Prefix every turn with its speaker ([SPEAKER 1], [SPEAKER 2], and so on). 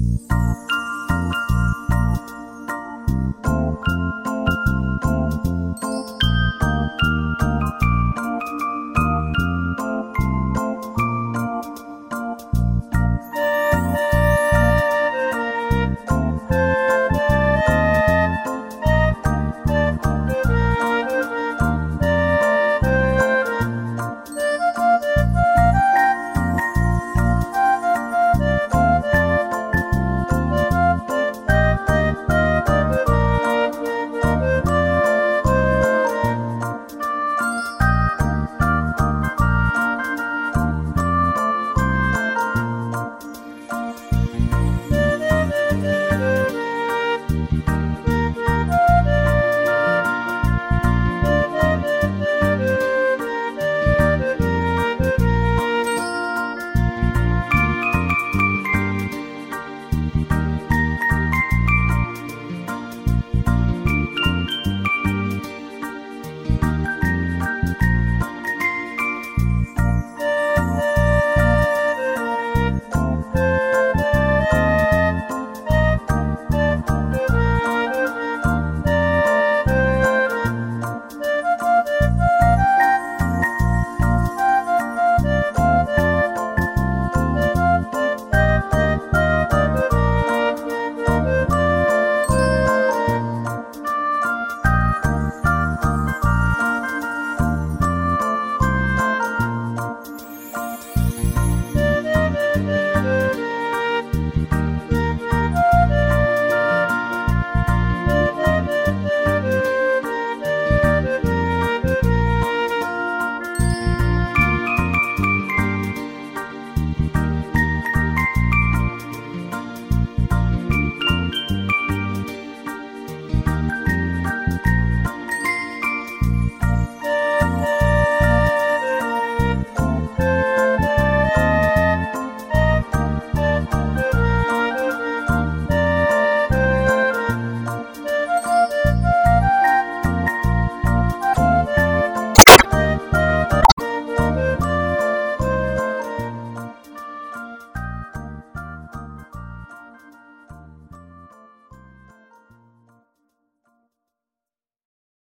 [SPEAKER 1] Música 嗯。